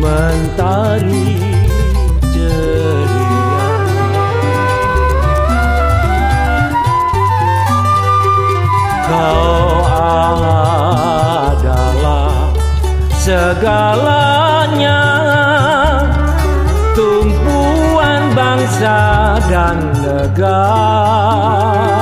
mentari ceria. Kau adalah segalanya Tumpuan bangsa dan negara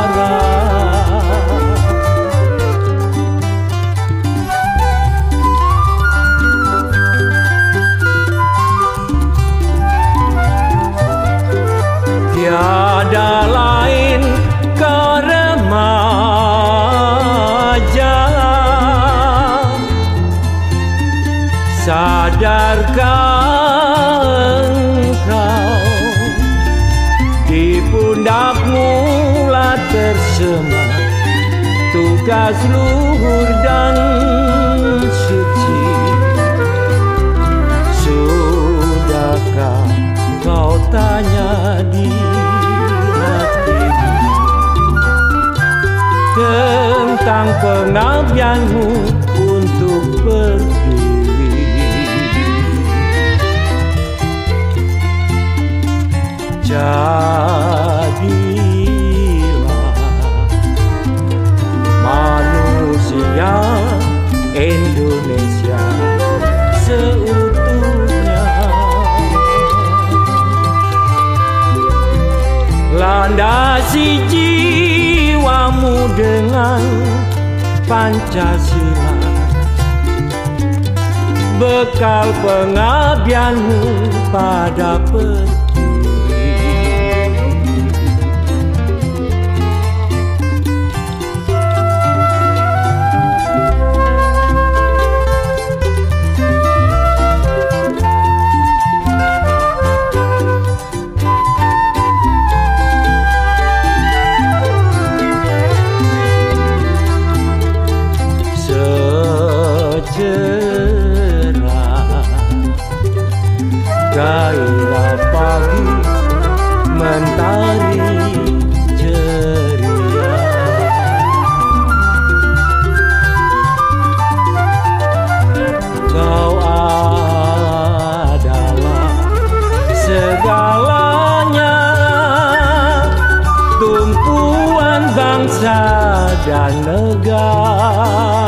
Sadarkah engkau Di pundakmu lah tersemat Tugas luhur dan suci. Sudahkah kau tanya di hatimu Tentang pengabdianmu Landasi jiwamu dengan Pancasila. Bekal pengabdianmu pada pertiwi bangsa negara.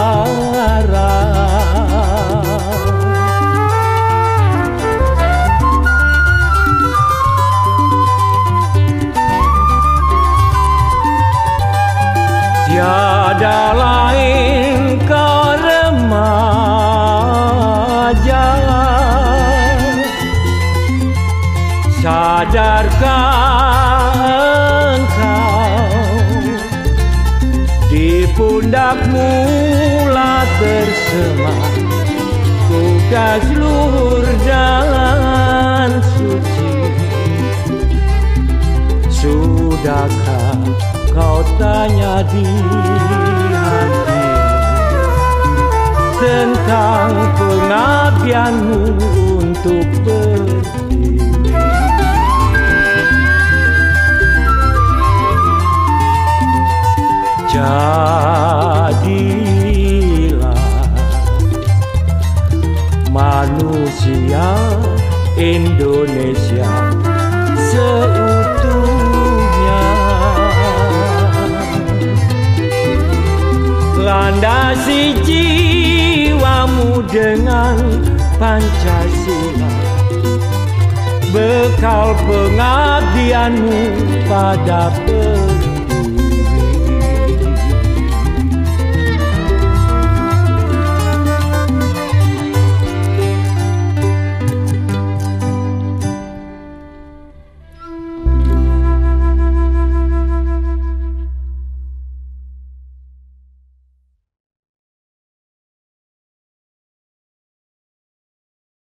Tiada lain kau remaja Sadarkah Di pundakmu lah tersemat Tugas luhur dan suci. Sudahkah kau tanya di hatimu Tentang pengabdianmu untuk berdiri manusia Indonesia seutuhnya. Landasi jiwamu dengan Pancasila. Bekal pengabdianmu pada